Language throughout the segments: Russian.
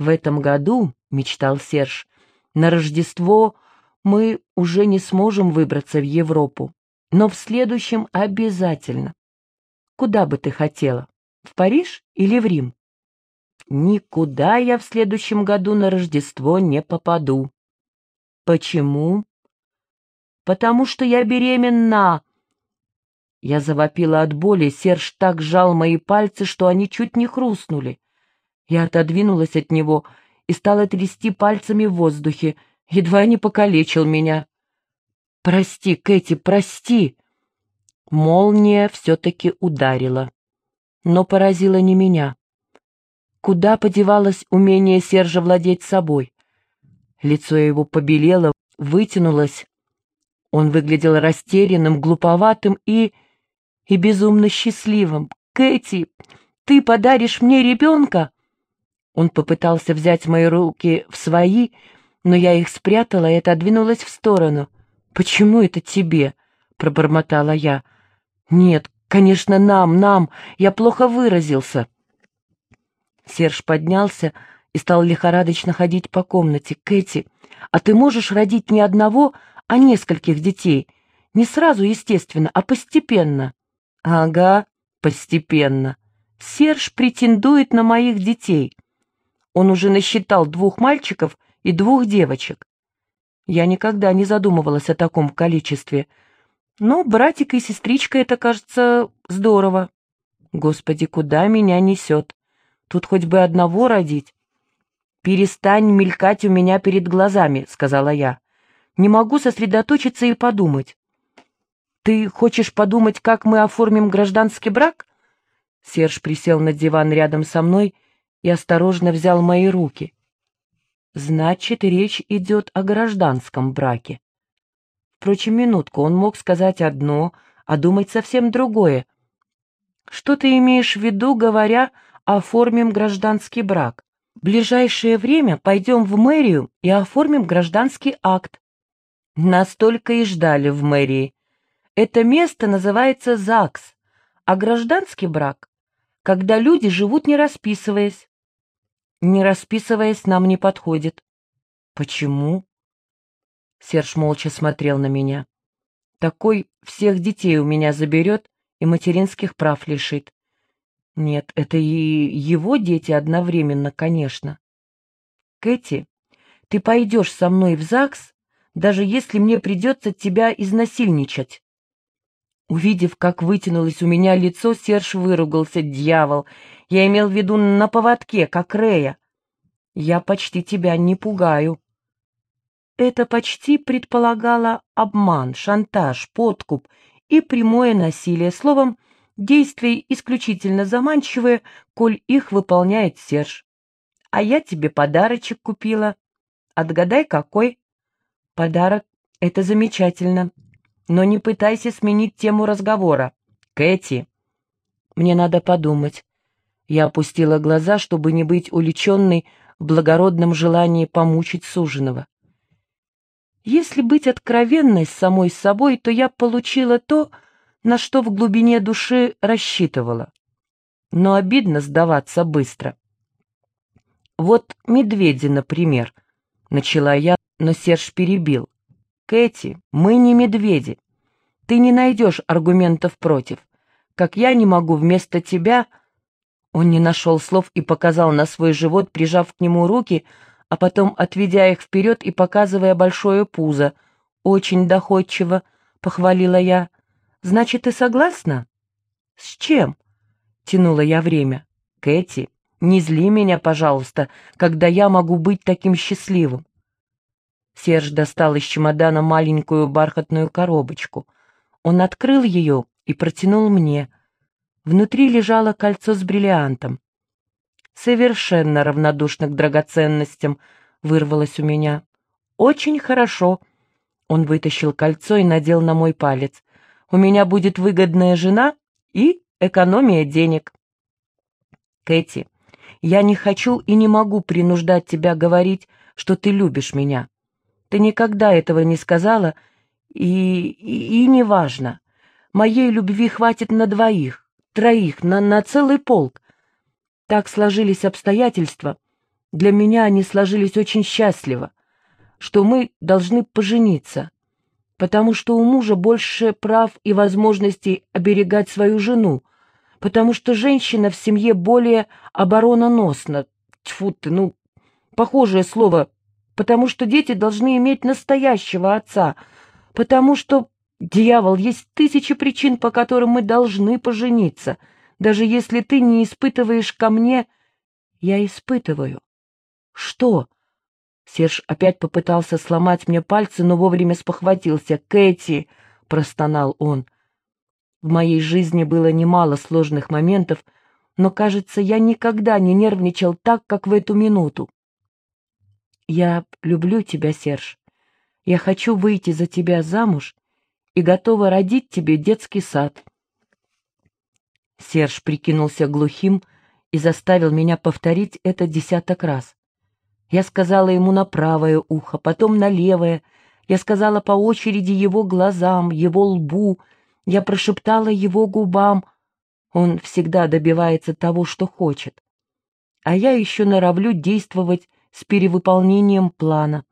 В этом году, — мечтал Серж, — на Рождество мы уже не сможем выбраться в Европу, но в следующем обязательно. Куда бы ты хотела? В Париж или в Рим? Никуда я в следующем году на Рождество не попаду. Почему? Потому что я беременна. Я завопила от боли, Серж так сжал мои пальцы, что они чуть не хрустнули. Я отодвинулась от него и стала трясти пальцами в воздухе, едва не покалечил меня. «Прости, Кэти, прости!» Молния все-таки ударила, но поразила не меня. Куда подевалось умение Сержа владеть собой? Лицо его побелело, вытянулось. Он выглядел растерянным, глуповатым и... и безумно счастливым. «Кэти, ты подаришь мне ребенка?» Он попытался взять мои руки в свои, но я их спрятала и отодвинулась в сторону. «Почему это тебе?» — пробормотала я. «Нет, конечно, нам, нам. Я плохо выразился». Серж поднялся и стал лихорадочно ходить по комнате. «Кэти, а ты можешь родить не одного, а нескольких детей? Не сразу, естественно, а постепенно». «Ага, постепенно. Серж претендует на моих детей. Он уже насчитал двух мальчиков и двух девочек. Я никогда не задумывалась о таком количестве. Но братик и сестричка — это, кажется, здорово. Господи, куда меня несет? Тут хоть бы одного родить. «Перестань мелькать у меня перед глазами», — сказала я. «Не могу сосредоточиться и подумать». «Ты хочешь подумать, как мы оформим гражданский брак?» Серж присел на диван рядом со мной и осторожно взял мои руки. Значит, речь идет о гражданском браке. Впрочем, минутку, он мог сказать одно, а думать совсем другое. Что ты имеешь в виду, говоря «оформим гражданский брак»? В ближайшее время пойдем в мэрию и оформим гражданский акт. Настолько и ждали в мэрии. Это место называется ЗАГС, а гражданский брак — когда люди живут не расписываясь. Не расписываясь, нам не подходит. Почему? Серж молча смотрел на меня. Такой всех детей у меня заберет и материнских прав лишит. Нет, это и его дети одновременно, конечно. Кэти, ты пойдешь со мной в ЗАГС, даже если мне придется тебя изнасильничать. Увидев, как вытянулось у меня лицо, Серж выругался, дьявол. Я имел в виду на поводке, как Рея. Я почти тебя не пугаю. Это почти предполагало обман, шантаж, подкуп и прямое насилие, словом, действия исключительно заманчивые, коль их выполняет Серж. А я тебе подарочек купила. Отгадай, какой? Подарок — это замечательно но не пытайся сменить тему разговора. Кэти, мне надо подумать. Я опустила глаза, чтобы не быть уличенной в благородном желании помучить суженого. Если быть откровенной с самой собой, то я получила то, на что в глубине души рассчитывала. Но обидно сдаваться быстро. Вот медведи, например, начала я, но Серж перебил. Кэти, мы не медведи. Ты не найдешь аргументов против. Как я не могу вместо тебя...» Он не нашел слов и показал на свой живот, прижав к нему руки, а потом отведя их вперед и показывая большое пузо. «Очень доходчиво», — похвалила я. «Значит, ты согласна?» «С чем?» — тянула я время. «Кэти, не зли меня, пожалуйста, когда я могу быть таким счастливым. Серж достал из чемодана маленькую бархатную коробочку. Он открыл ее и протянул мне. Внутри лежало кольцо с бриллиантом. Совершенно равнодушно к драгоценностям вырвалось у меня. «Очень хорошо». Он вытащил кольцо и надел на мой палец. «У меня будет выгодная жена и экономия денег». «Кэти, я не хочу и не могу принуждать тебя говорить, что ты любишь меня. Ты никогда этого не сказала, и, и, и неважно. Моей любви хватит на двоих, троих, на, на целый полк. Так сложились обстоятельства. для меня они сложились очень счастливо, что мы должны пожениться, потому что у мужа больше прав и возможностей оберегать свою жену, потому что женщина в семье более оборононосна. Тьфу ты, ну, похожее слово, потому что дети должны иметь настоящего отца, потому что, дьявол, есть тысячи причин, по которым мы должны пожениться, даже если ты не испытываешь ко мне, я испытываю. Что? Серж опять попытался сломать мне пальцы, но вовремя спохватился. «Кэти!» — простонал он. В моей жизни было немало сложных моментов, но, кажется, я никогда не нервничал так, как в эту минуту. «Я люблю тебя, Серж. Я хочу выйти за тебя замуж и готова родить тебе детский сад». Серж прикинулся глухим и заставил меня повторить это десяток раз. Я сказала ему на правое ухо, потом на левое. Я сказала по очереди его глазам, его лбу. Я прошептала его губам. Он всегда добивается того, что хочет. А я еще норовлю действовать с перевыполнением плана.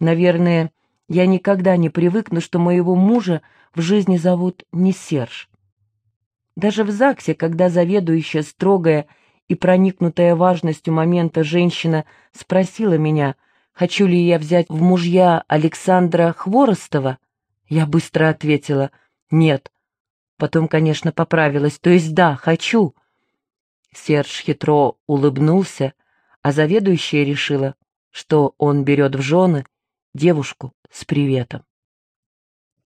Наверное, я никогда не привыкну, что моего мужа в жизни зовут не Серж. Даже в ЗАГСе, когда заведующая строгая и проникнутая важностью момента женщина спросила меня, хочу ли я взять в мужья Александра Хворостова, я быстро ответила «нет». Потом, конечно, поправилась, то есть «да, хочу». Серж хитро улыбнулся, а заведующая решила, что он берет в жены девушку с приветом.